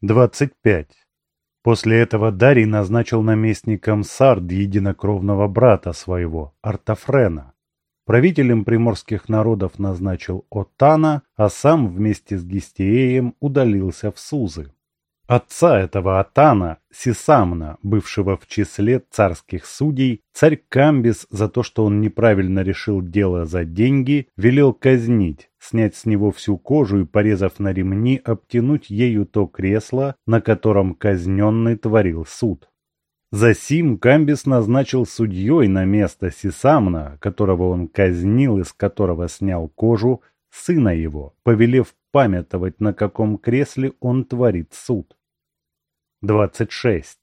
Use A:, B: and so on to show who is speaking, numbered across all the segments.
A: 25. После этого Дарий назначил наместником Сард единокровного брата своего, Артафрена. Правителем приморских народов назначил Отана, а сам вместе с Гистеем удалился в Сузы. Отца этого Атана, Сисамна, бывшего в числе царских судей, царь Камбис за то, что он неправильно решил дело за деньги, велел казнить, снять с него всю кожу и, порезав на ремни, обтянуть ею то кресло, на котором казненный творил суд. Засим Камбис назначил судьей на место Сисамна, которого он казнил и с которого снял кожу, сына его, повелев памятовать, на каком кресле он творит суд. 26.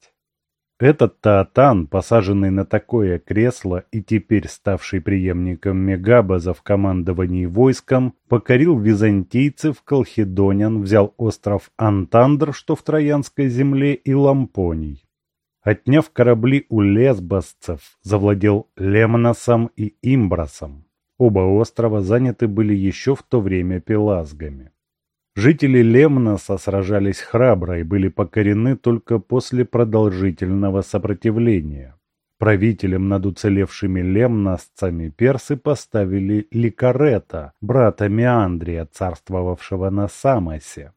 A: Этот Таатан, посаженный на такое кресло и теперь ставший преемником Мегабаза в командовании войском, покорил византийцев, колхидонян, взял остров Антандр, что в Троянской земле, и Лампоний. Отняв корабли у лесбосцев, завладел Лемносом и Имбросом. Оба острова заняты были еще в то время пелазгами. Жители Лемноса сражались храбро и были покорены только после продолжительного сопротивления. Правителем над уцелевшими лемносцами персы поставили Ликарета, брата Меандрия, царствовавшего на Самосе.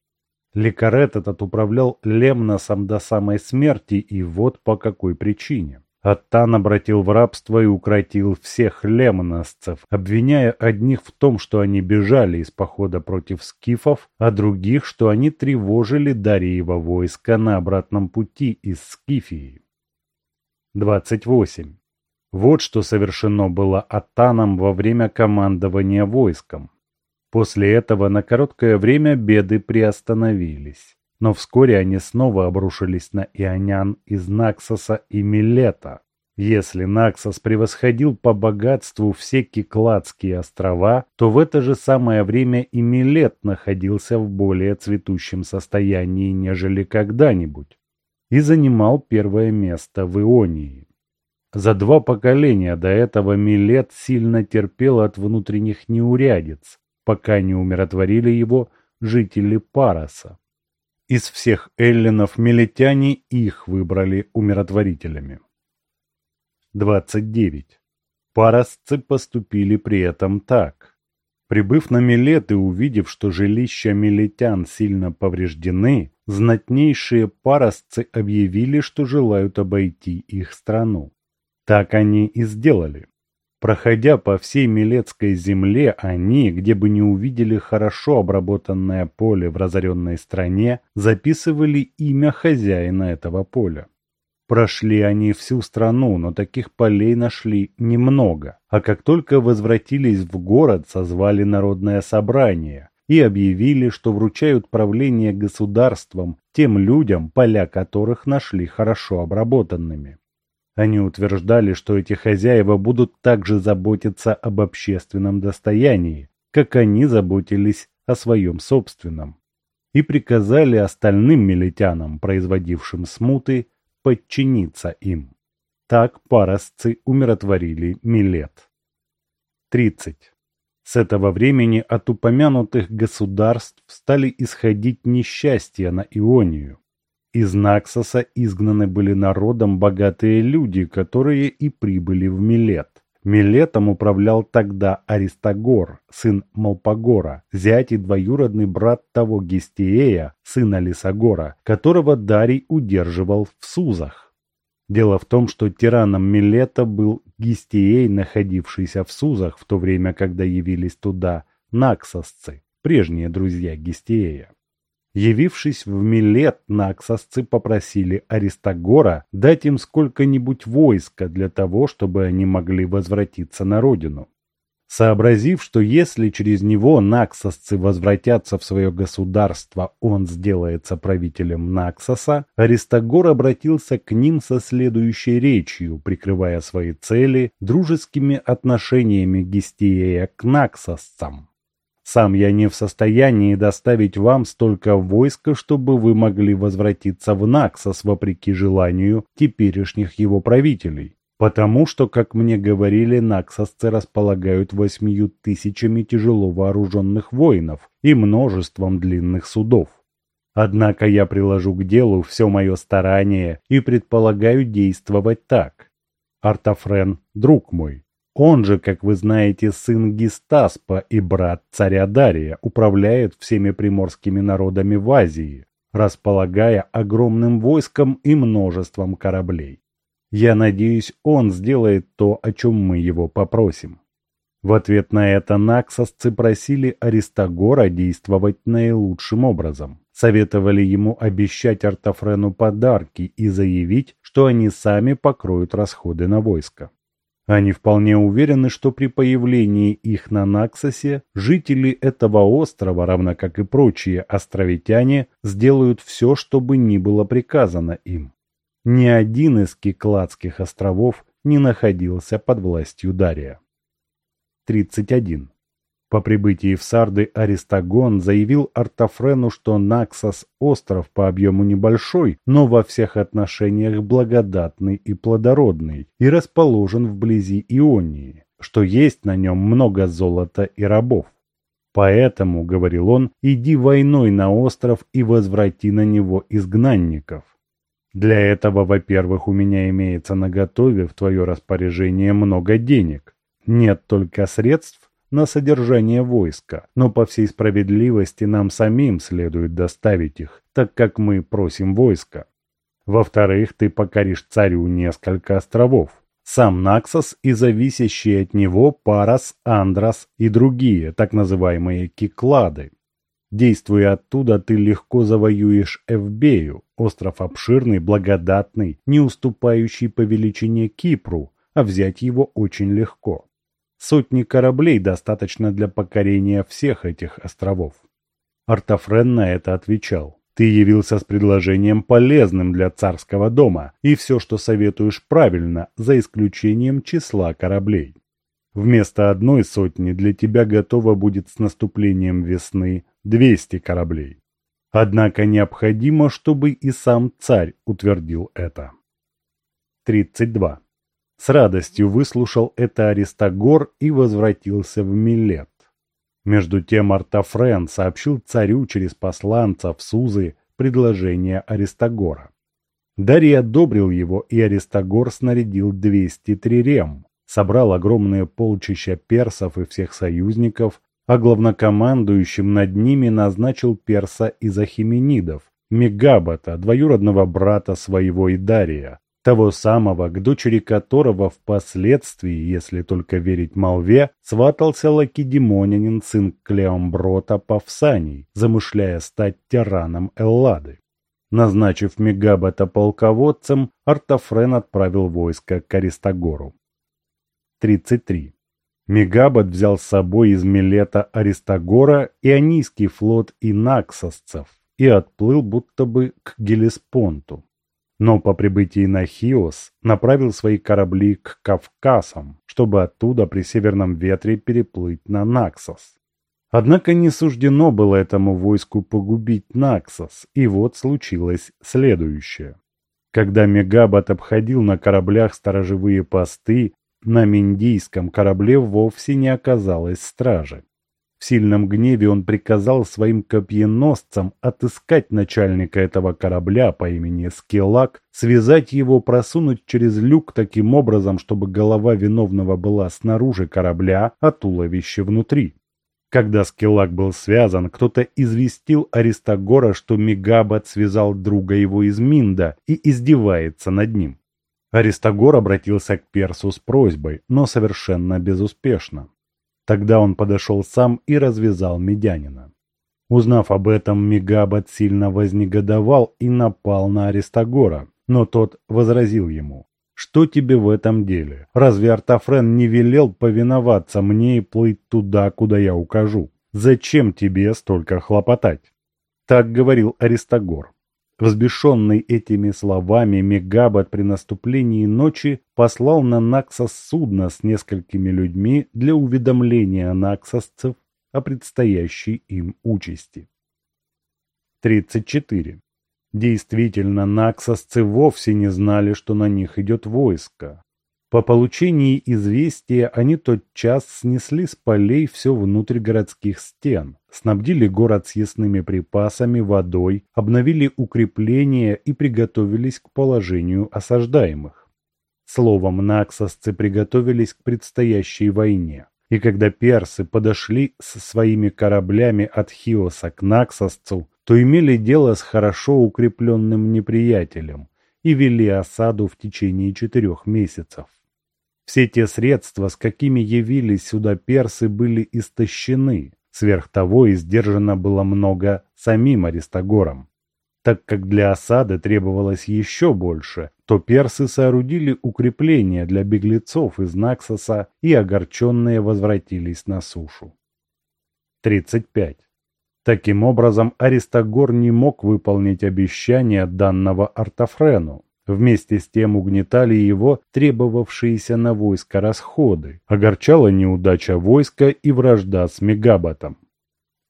A: Ликарет этот управлял Лемносом до самой смерти, и вот по какой причине. Аттан обратил в рабство и укротил всех лемносцев, обвиняя одних в том, что они бежали из похода против скифов, а других, что они тревожили Дариева войска на обратном пути из Скифии. 28. Вот что совершено было Аттаном во время командования войском. После этого на короткое время беды приостановились. Но вскоре они снова обрушились на ионян из Наксоса и Милета. Если Наксос превосходил по богатству все Кикладские острова, то в это же самое время и Милет находился в более цветущем состоянии, нежели когда-нибудь, и занимал первое место в Ионии. За два поколения до этого Милет сильно терпел от внутренних неурядиц, пока не умиротворили его жители Пароса. Из всех эллинов милетяне их выбрали умиротворителями. 29. Паросцы поступили при этом так. Прибыв на Милет и увидев, что жилища милетян сильно повреждены, знатнейшие паросцы объявили, что желают обойти их страну. Так они и сделали. Проходя по всей Милецкой земле, они, где бы не увидели хорошо обработанное поле в разоренной стране, записывали имя хозяина этого поля. Прошли они всю страну, но таких полей нашли немного. А как только возвратились в город, созвали народное собрание и объявили, что вручают правление государством тем людям, поля которых нашли хорошо обработанными. Они утверждали, что эти хозяева будут также заботиться об общественном достоянии, как они заботились о своем собственном, и приказали остальным милетянам, производившим смуты, подчиниться им. Так паросцы умиротворили Милет. 30. С этого времени от упомянутых государств стали исходить несчастья на Ионию. Из Наксоса изгнаны были народом богатые люди, которые и прибыли в Милет. Милетом управлял тогда Аристагор, сын Малпагора, зять и двоюродный брат того Гестиея, сына Лисагора, которого Дарий удерживал в Сузах. Дело в том, что тираном Милета был Гестией, находившийся в Сузах в то время, когда явились туда наксосцы, прежние друзья Гестиея. Явившись в Милет, наксосцы попросили Аристагора дать им сколько-нибудь войска для того, чтобы они могли возвратиться на родину. Сообразив, что если через него наксосцы возвратятся в свое государство, он сделается правителем Наксоса, Аристагор обратился к ним со следующей речью, прикрывая свои цели дружескими отношениями Гестиея к наксосцам. Сам я не в состоянии доставить вам столько войска, чтобы вы могли возвратиться в Наксос вопреки желанию теперешних его правителей. Потому что, как мне говорили, наксосцы располагают восьмию тысячами тяжело вооруженных воинов и множеством длинных судов. Однако я приложу к делу все мое старание и предполагаю действовать так. Артафрен – друг мой. Он же, как вы знаете, сын Гистаспа и брат царя Дария, управляет всеми приморскими народами в Азии, располагая огромным войском и множеством кораблей. Я надеюсь, он сделает то, о чем мы его попросим. В ответ на это наксосцы просили Аристагора действовать наилучшим образом. Советовали ему обещать Артафрену подарки и заявить, что они сами покроют расходы на войско. Они вполне уверены, что при появлении их на Наксосе жители этого острова, равно как и прочие островитяне, сделают все, чтобы ни было приказано им. Ни один из Кикладских островов не находился под властью Дария. 31. По прибытии в Сарды Аристагон заявил Артафрену, что Наксос – остров по объему небольшой, но во всех отношениях благодатный и плодородный, и расположен вблизи Ионии, что есть на нем много золота и рабов. Поэтому, говорил он, иди войной на остров и возврати на него изгнанников. Для этого, во-первых, у меня имеется наготове в твое распоряжение много денег, нет только средств на содержание войска, но по всей справедливости нам самим следует доставить их, так как мы просим войска. Во-вторых, ты покоришь царю несколько островов. Сам Наксос и зависящие от него Парас, Андрас и другие, так называемые Киклады. Действуя оттуда, ты легко завоюешь Эвбею, остров обширный, благодатный, не уступающий по величине Кипру, а взять его очень легко. Сотни кораблей достаточно для покорения всех этих островов. Артафрен на это отвечал. Ты явился с предложением полезным для царского дома, и все, что советуешь, правильно, за исключением числа кораблей. Вместо одной сотни для тебя готово будет с наступлением весны 200 кораблей. Однако необходимо, чтобы и сам царь утвердил это. 32. С радостью выслушал это Аристагор и возвратился в Милет. Между тем Артафрен сообщил царю через посланца в Сузы предложение Аристагора. Дарий одобрил его, и Аристагор снарядил 200 трирем, собрал огромные полчища персов и всех союзников, а главнокомандующим над ними назначил перса из Ахименидов, Мегабата, двоюродного брата своего Идария, того самого, к дочери которого впоследствии, если только верить молве, сватался лакедемонянин сын Клеомброта Павсаний, замышляя стать тираном Эллады. Назначив Мегабата полководцем, Артафрен отправил войско к Аристагору. 33. Мегабат взял с собой из Милета Аристагора, Ионийский флот и Наксосцев и отплыл будто бы к Гелеспонту но по прибытии на Хиос направил свои корабли к Кавказам, чтобы оттуда при северном ветре переплыть на Наксос. Однако не суждено было этому войску погубить Наксос, и вот случилось следующее. Когда Мегабат обходил на кораблях сторожевые посты, на Миндийском корабле вовсе не оказалось стражи. В сильном гневе он приказал своим копьеносцам отыскать начальника этого корабля по имени Скелак, связать его, просунуть через люк таким образом, чтобы голова виновного была снаружи корабля, а туловище внутри. Когда Скелак был связан, кто-то известил Аристагора, что Мегабат связал друга его из Минда и издевается над ним. Аристагор обратился к Персу с просьбой, но совершенно безуспешно. Тогда он подошел сам и развязал медянина. Узнав об этом, Мегабат сильно вознегодовал и напал на Аристагора, но тот возразил ему. «Что тебе в этом деле? Разве Артафрен не велел повиноваться мне и плыть туда, куда я укажу? Зачем тебе столько хлопотать?» Так говорил Аристагор. Взбешенный этими словами, Мегабат при наступлении ночи послал на Наксос судно с несколькими людьми для уведомления наксосцев о предстоящей им участи. 34. Действительно, наксосцы вовсе не знали, что на них идет войско. По получении известия они тотчас снесли с полей все внутрь городских стен, снабдили город съестными припасами, водой, обновили укрепления и приготовились к положению осаждаемых. Словом, наксосцы приготовились к предстоящей войне. И когда персы подошли со своими кораблями от Хиоса к Наксосцу, то имели дело с хорошо укрепленным неприятелем и вели осаду в течение четырех месяцев. Все те средства, с какими явились сюда персы, были истощены, сверх того издержано было много самим Аристагором. Так как для осады требовалось еще больше, то персы соорудили укрепления для беглецов из Наксоса и огорченные возвратились на сушу. 35. Таким образом, Аристагор не мог выполнить обещание данного Артафрену. Вместе с тем угнетали его требовавшиеся на войско расходы, огорчала неудача войска и вражда с Мегабатом.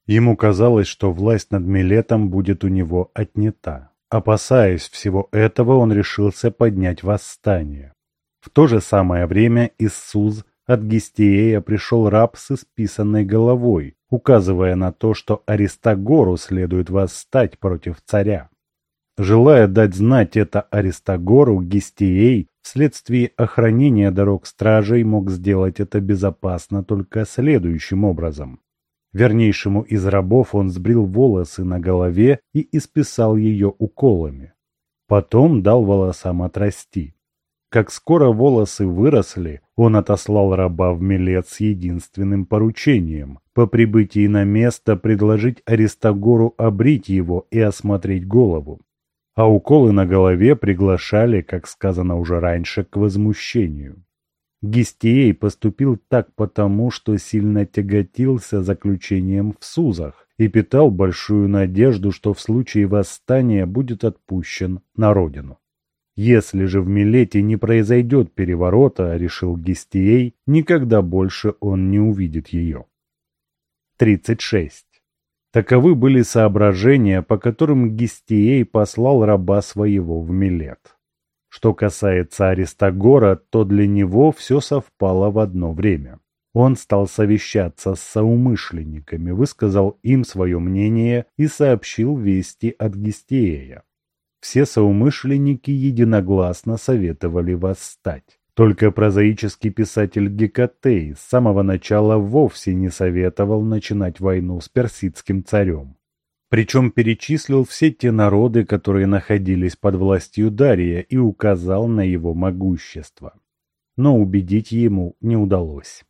A: Ему казалось, что власть над Милетом будет у него отнята. Опасаясь всего этого, он решился поднять восстание. В то же самое время из Суз от Гестиея пришел раб с исписанной головой, указывая на то, что Аристагору следует восстать против царя. Желая дать знать это Аристагору, Гестией вследствие охранения дорог стражей мог сделать это безопасно только следующим образом. Вернейшему из рабов он сбрил волосы на голове и исписал ее уколами. Потом дал волосам отрасти. Как скоро волосы выросли, он отослал раба в Милет с единственным поручением – по прибытии на место предложить Аристагору обрить его и осмотреть голову. А уколы на голове приглашали, как сказано уже раньше, к возмущению. Гистией поступил так потому, что сильно тяготился заключением в Сузах и питал большую надежду, что в случае восстания будет отпущен на родину. Если же в Милете не произойдет переворота, решил Гистией, никогда больше он не увидит ее. 36. Таковы были соображения, по которым Гистией послал раба своего в Милет. Что касается Аристагора, то для него все совпало в одно время. Он стал совещаться с соумышленниками, высказал им свое мнение и сообщил вести от Гестиея. Все соумышленники единогласно советовали восстать. Только прозаический писатель Гекатей с самого начала вовсе не советовал начинать войну с персидским царем. Причем перечислил все те народы, которые находились под властью Дария и указал на его могущество. Но убедить ему не удалось.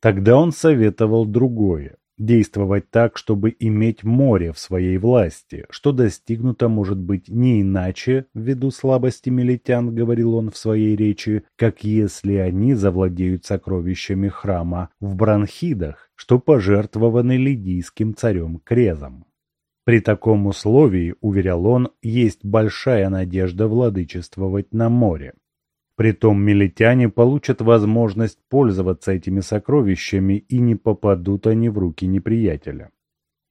A: Тогда он советовал другое – действовать так, чтобы иметь море в своей власти, что достигнуто может быть не иначе, ввиду слабости милитян, говорил он в своей речи, как если они завладеют сокровищами храма в Бранхидах, что пожертвованы лидийским царем Крезом. При таком условии, уверял он, есть большая надежда владычествовать на море. Притом милитяне получат возможность пользоваться этими сокровищами и не попадут они в руки неприятеля.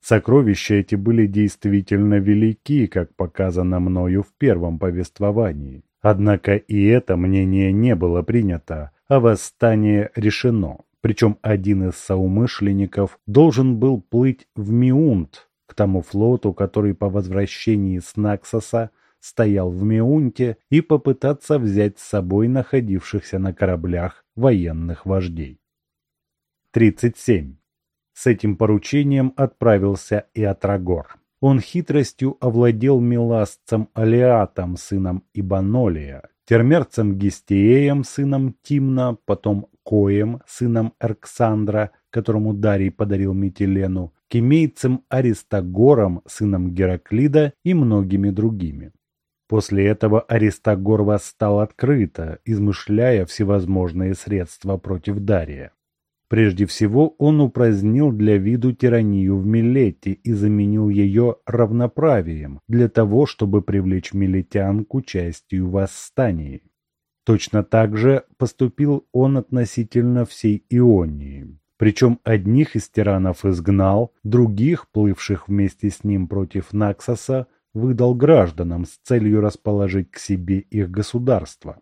A: Сокровища эти были действительно велики, как показано мною в первом повествовании. Однако и это мнение не было принято, а восстание решено. Причем один из соумышленников должен был плыть в Миунт, к тому флоту, который по возвращении с Наксоса стоял в Меунте, и попытаться взять с собой находившихся на кораблях военных вождей. 37. С этим поручением отправился и Атрагор. Он хитростью овладел Миласцем Алиатом, сыном Ибанолия, термерцем Гестиеем, сыном Тимна, потом Коем, сыном Эрксандра, которому Дарий подарил Митилену, кемейцем Аристагором, сыном Гераклида и многими другими. После этого Аристагор восстал открыто, измышляя всевозможные средства против Дария. Прежде всего он упразднил для виду тиранию в Милете и заменил ее равноправием для того, чтобы привлечь милетян к участию в восстании. Точно так же поступил он относительно всей Ионии. Причем одних из тиранов изгнал, других, плывших вместе с ним против Наксоса, выдал гражданам с целью расположить к себе их государство.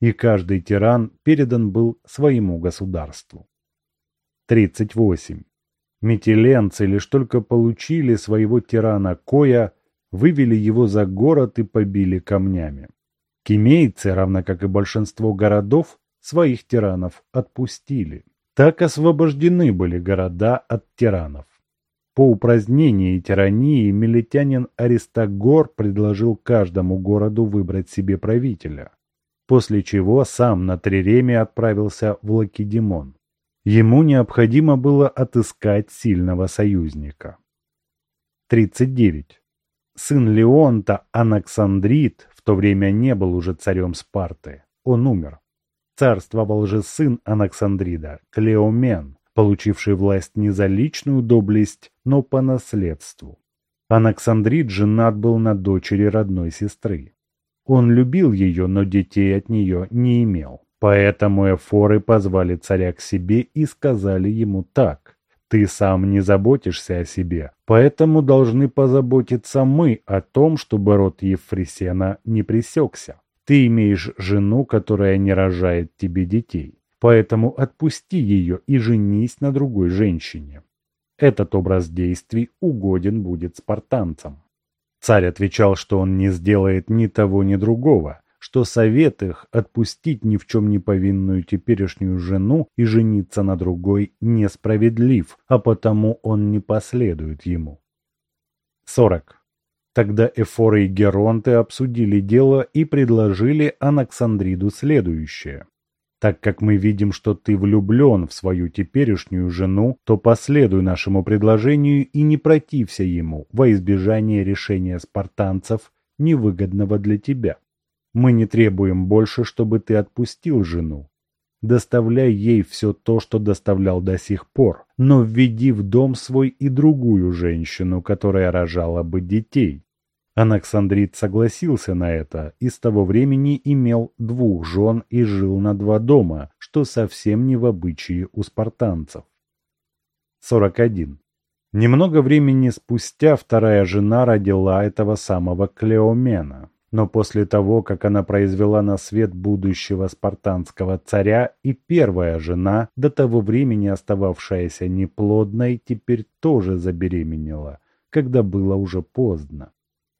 A: И каждый тиран передан был своему государству. 38. Метеленцы лишь только получили своего тирана Коя, вывели его за город и побили камнями. Кемейцы, равно как и большинство городов, своих тиранов отпустили. Так освобождены были города от тиранов. По упразднении тирании милитянин Аристагор предложил каждому городу выбрать себе правителя, после чего сам на Триреме отправился в Лакедемон. Ему необходимо было отыскать сильного союзника. 39. Сын Леонта Анаксандрит в то время не был уже царем Спарты. Он умер. Царствовал же сын Анаксандрида, Клеомен, получивший власть не за личную доблесть, но по наследству. Анаксандрит женат был на дочери родной сестры. Он любил ее, но детей от нее не имел. Поэтому эфоры позвали царя к себе и сказали ему так. «Ты сам не заботишься о себе, поэтому должны позаботиться мы о том, чтобы род Ефресена не пресекся. Ты имеешь жену, которая не рожает тебе детей, поэтому отпусти ее и женись на другой женщине. Этот образ действий угоден будет спартанцам». Царь отвечал, что он не сделает ни того, ни другого, что совет их отпустить ни в чем не повинную теперешнюю жену и жениться на другой несправедлив, а потому он не последует ему. 40. Тогда Эфоры и Геронты обсудили дело и предложили Анаксандриду следующее. Так как мы видим, что ты влюблен в свою теперешнюю жену, то последуй нашему предложению и не протився ему во избежание решения спартанцев, невыгодного для тебя. Мы не требуем больше, чтобы ты отпустил жену. Доставляй ей все то, что доставлял до сих пор, но введи в дом свой и другую женщину, которая рожала бы детей. Анаксандрит согласился на это и с того времени имел двух жен и жил на два дома, что совсем не в обычае у спартанцев. 41. Немного времени спустя вторая жена родила этого самого Клеомена. Но после того, как она произвела на свет будущего спартанского царя, и первая жена, до того времени остававшаяся неплодной, теперь тоже забеременела, когда было уже поздно.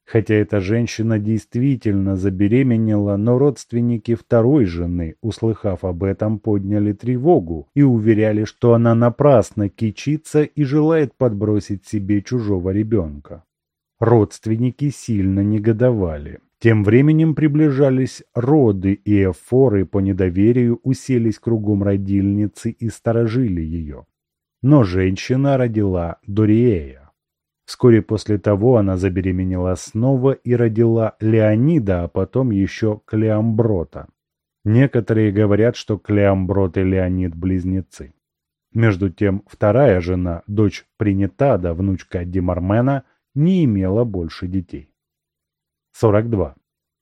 A: Хотя эта женщина действительно забеременела, но родственники второй жены, услыхав об этом, подняли тревогу и уверяли, что она напрасно кичится и желает подбросить себе чужого ребенка. Родственники сильно негодовали. Тем временем приближались роды, и эфоры по недоверию уселись кругом родильницы и сторожили ее. Но женщина родила Дориея. Вскоре после того она забеременела снова и родила Леонида, а потом еще Клеамброта. Некоторые говорят, что Клеамброт и Леонид – близнецы. Между тем, вторая жена, дочь Принитада, внучка Демармена, не имела больше детей. 42.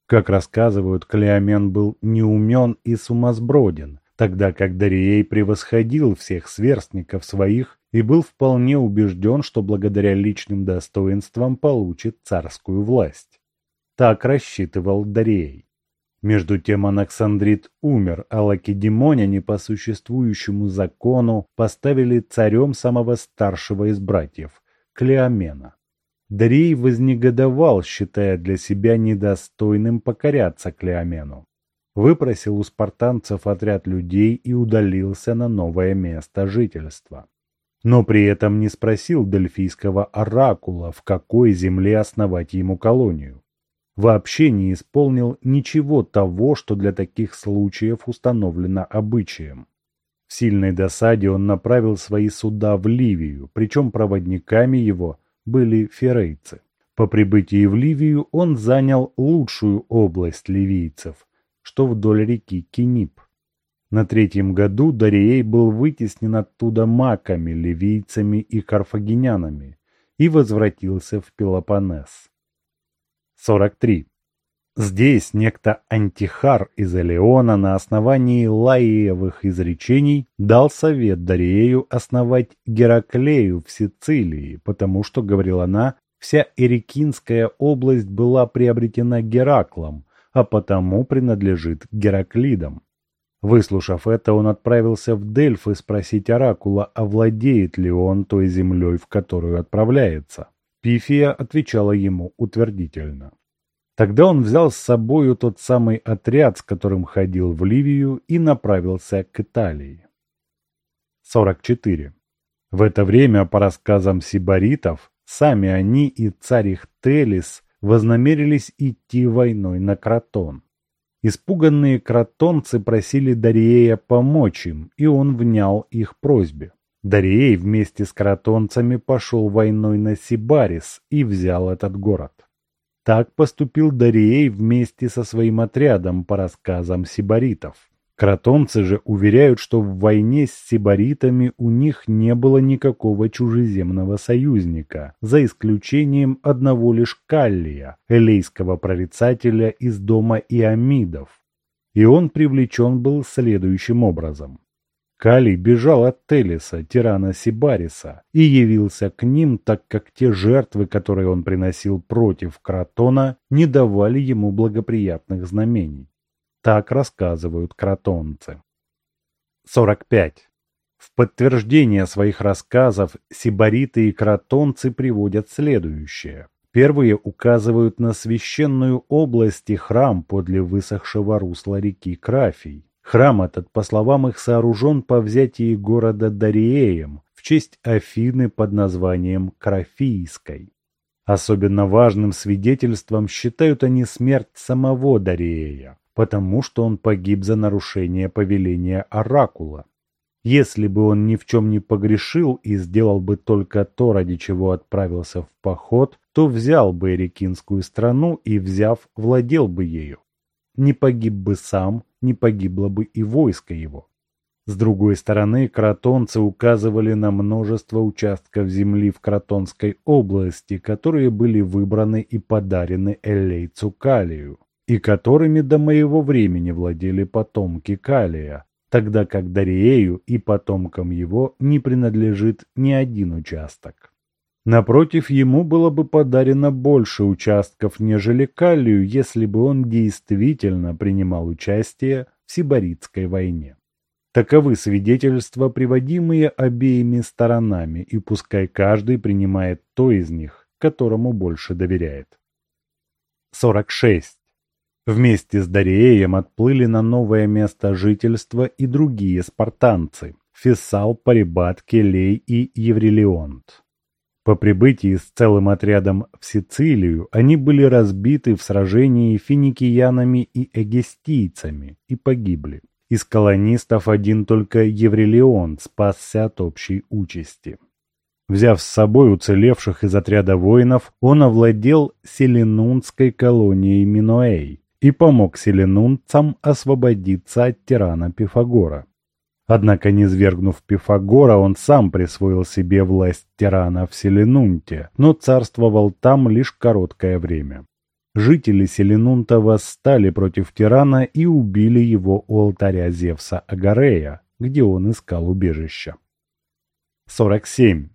A: Как рассказывают, Клеомен был неумен и сумасброден, тогда как Дарией превосходил всех сверстников своих и был вполне убежден, что благодаря личным достоинствам получит царскую власть. Так рассчитывал Дарией. Между тем Анаксандрит умер, а лакедемоняне по существующему закону поставили царем самого старшего из братьев – Клеомена. Дарий вознегодовал, считая для себя недостойным покоряться Клеомену. Выпросил у спартанцев отряд людей и удалился на новое место жительства. Но при этом не спросил дельфийского оракула, в какой земле основать ему колонию. Вообще не исполнил ничего того, что для таких случаев установлено обычаем. В сильной досаде он направил свои суда в Ливию, причем проводниками его – были ферейцы. По прибытии в Ливию он занял лучшую область ливийцев, что вдоль реки Кинип. На третьем году Дарией был вытеснен оттуда маками, ливийцами и карфагенянами и возвратился в Пелопоннес. 43. Здесь некто Антихар из Элеона на основании Лаиевых изречений дал совет Дариею основать Гераклею в Сицилии, потому что, говорила она, вся Эрикинская область была приобретена Гераклом, а потому принадлежит Гераклидам. Выслушав это, он отправился в Дельфы спросить Оракула, овладеет ли он той землей, в которую отправляется. Пифия отвечала ему утвердительно. Тогда он взял с собою тот самый отряд, с которым ходил в Ливию, и направился к Италии. 44. В это время, по рассказам сибаритов, сами они и царь их Телис вознамерились идти войной на Кротон. Испуганные кротонцы просили Дариея помочь им, и он внял их просьбе. Дарией вместе с кротонцами пошел войной на Сибарис и взял этот город. Так поступил Дарией вместе со своим отрядом по рассказам сибаритов. Кротонцы же уверяют, что в войне с сибаритами у них не было никакого чужеземного союзника, за исключением одного лишь Каллия, элейского прорицателя из дома Иамидов. И он привлечен был следующим образом. Калий бежал от Телиса, тирана Сибариса, и явился к ним, так как те жертвы, которые он приносил против Кратона, не давали ему благоприятных знамений. Так рассказывают кротонцы. 45. В подтверждение своих рассказов сибариты и кротонцы приводят следующее. Первые указывают на священную область и храм подле высохшего русла реки Крафий. Храм этот, по словам их, сооружен по взятии города Дариеем в честь Афины под названием Крафийской. Особенно важным свидетельством считают они смерть самого Дариея потому что он погиб за нарушение повеления Оракула. Если бы он ни в чем не погрешил и сделал бы только то, ради чего отправился в поход, то взял бы Эрикинскую страну и, взяв, владел бы ею. Не погиб бы сам, не погибло бы и войско его. С другой стороны, кротонцы указывали на множество участков земли в Кротонской области, которые были выбраны и подарены Элейцу Калию и которыми до моего времени владели потомки Калия, тогда как Дариею и потомкам его не принадлежит ни один участок. Напротив, ему было бы подарено больше участков, нежели Калию, если бы он действительно принимал участие в Сибаритской войне. Таковы свидетельства, приводимые обеими сторонами, и пускай каждый принимает то из них, которому больше доверяет. 46. Вместе с Дареем отплыли на новое место жительства и другие спартанцы – Фессал, Парибат, Келей и Еврелионт. По прибытии с целым отрядом в Сицилию они были разбиты в сражении финикиянами и эгестийцами и погибли. Из колонистов один только Еврелион спасся от общей участи. Взяв с собой уцелевших из отряда воинов, он овладел Селенунской колонией Миноэй, и помог селенунцам освободиться от тирана Пифагора. Однако, не свергнув Пифагора, он сам присвоил себе власть тирана в Селенунте, но царствовал там лишь короткое время. Жители Селенунта восстали против тирана и убили его у алтаря Зевса Агарея, где он искал убежища. 47.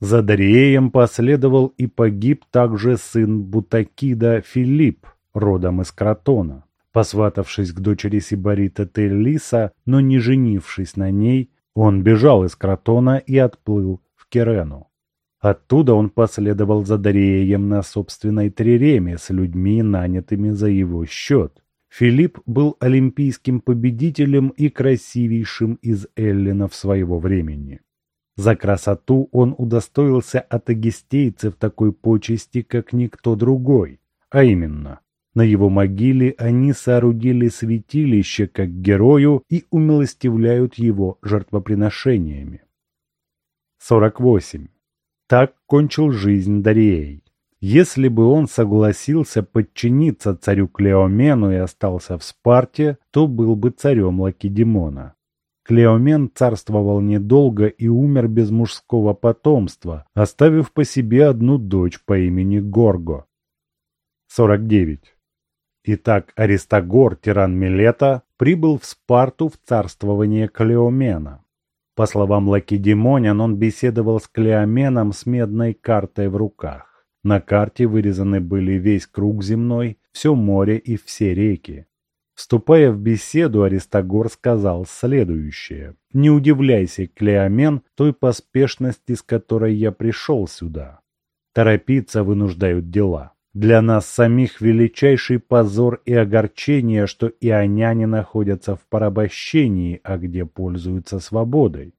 A: За Дариеем последовал и погиб также сын Бутакида Филипп, родом из Кротона. Посватавшись к дочери Сибарита Теллиса, но не женившись на ней, он бежал из Кротона и отплыл в Керену. Оттуда он последовал за Дареем на собственной триреме с людьми, нанятыми за его счет. Филипп был олимпийским победителем и красивейшим из эллинов своего времени. За красоту он удостоился от агистейцев такой почести, как никто другой, а именно на его могиле они соорудили святилище как герою и умилостивляют его жертвоприношениями. 48. Так кончил жизнь Дарией. Если бы он согласился подчиниться царю Клеомену и остался в Спарте, то был бы царем Лакедемона. Клеомен царствовал недолго и умер без мужского потомства, оставив по себе одну дочь по имени Горго. 49. Итак, Аристагор, тиран Милета, прибыл в Спарту в царствование Клеомена. По словам Лакедемонян, он беседовал с Клеоменом с медной картой в руках. На карте вырезаны были весь круг земной, все море и все реки. Вступая в беседу, Аристогор сказал следующее. «Не удивляйся, Клеомен, той поспешности, с которой я пришел сюда. Торопиться вынуждают дела. Для нас самих величайший позор и огорчение, что ионяне находятся в порабощении, а где пользуются свободой.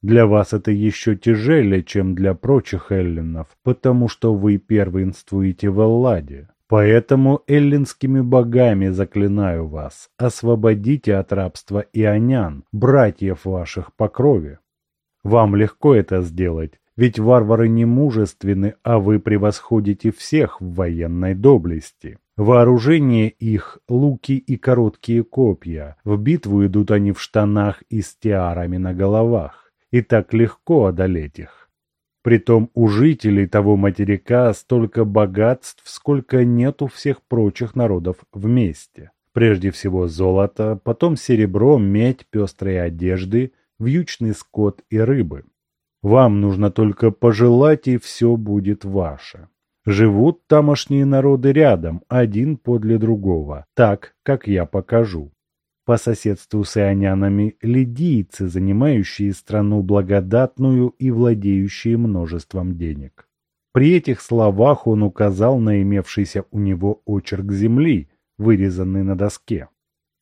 A: Для вас это еще тяжелее, чем для прочих эллинов, потому что вы первенствуете в Элладе. Поэтому эллинскими богами заклинаю вас, освободите от рабства ионян, братьев ваших по крови. Вам легко это сделать, ведь варвары не мужественны, а вы превосходите всех в военной доблести. Вооружение их – луки и короткие копья. В битву идут они в штанах и с тиарами на головах. И так легко одолеть их. Притом у жителей того материка столько богатств, сколько нет у всех прочих народов вместе. Прежде всего золото, потом серебро, медь, пестрые одежды, вьючный скот и рыбы. Вам нужно только пожелать, и все будет ваше. Живут тамошние народы рядом, один подле другого, так, как я покажу. По соседству с ионянами лидийцы, занимающие страну благодатную и владеющие множеством денег. При этих словах он указал на имевшийся у него очерк земли, вырезанный на доске.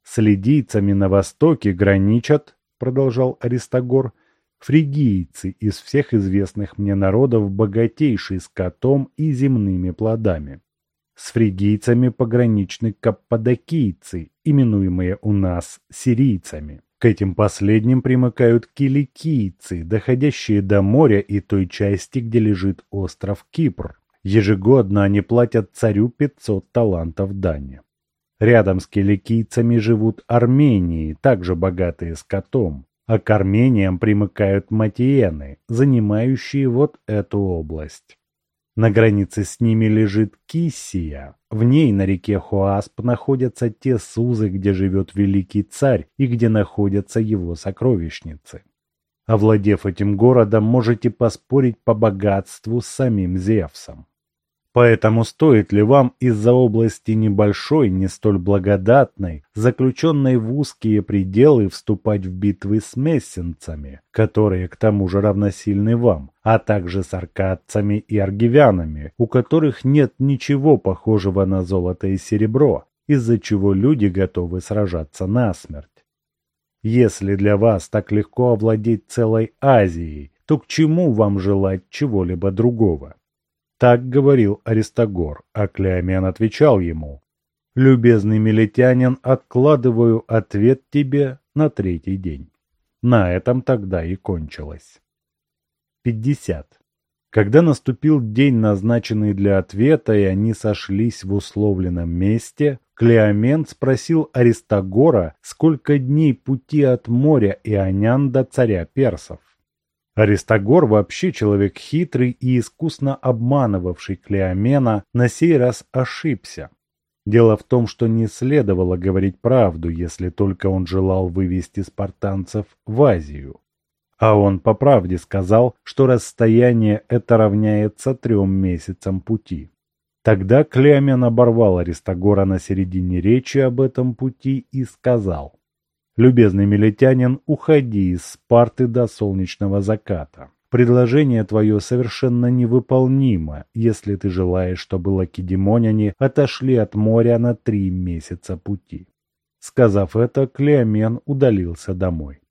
A: С лидийцами на востоке граничат, продолжал Аристогор, фригийцы из всех известных мне народов богатейшие скотом и земными плодами. С фригийцами пограничны каппадокийцы, именуемые у нас сирийцами. К этим последним примыкают киликийцы, доходящие до моря и той части, где лежит остров Кипр. Ежегодно они платят царю 500 талантов дани. Рядом с киликийцами живут армении, также богатые скотом а к Армениям примыкают матиены, занимающие вот эту область. На границе с ними лежит Киссия. В ней на реке Хуасп находятся те сузы, где живет великий царь и где находятся его сокровищницы. Овладев этим городом, можете поспорить по богатству с самим Зевсом. Поэтому стоит ли вам из-за области небольшой, не столь благодатной, заключенной в узкие пределы, вступать в битвы с мессенцами, которые к тому же равносильны вам, а также с аркадцами и аргивянами, у которых нет ничего похожего на золото и серебро, из-за чего люди готовы сражаться насмерть? Если для вас так легко овладеть целой Азией, то к чему вам желать чего-либо другого? Так говорил Аристогор, а Клеомен отвечал ему. «Любезный милетянин, откладываю ответ тебе на третий день». На этом тогда и кончилось. 50. Когда наступил день, назначенный для ответа, и они сошлись в условленном месте, Клеомен спросил Аристогора, сколько дней пути от моря Ионян до царя персов. Аристогор вообще человек хитрый и искусно обманывавший Клеомена, на сей раз ошибся. Дело в том, что не следовало говорить правду, если только он желал вывести спартанцев в Азию. А он по правде сказал, что расстояние это равняется трем месяцам пути. Тогда Клеомен оборвал Аристогора на середине речи об этом пути и сказал – Любезный милетянин, уходи из Спарты до солнечного заката. Предложение твое совершенно невыполнимо, если ты желаешь, чтобы лакедемоняне отошли от моря на три месяца пути. Сказав это, Клеомен удалился домой.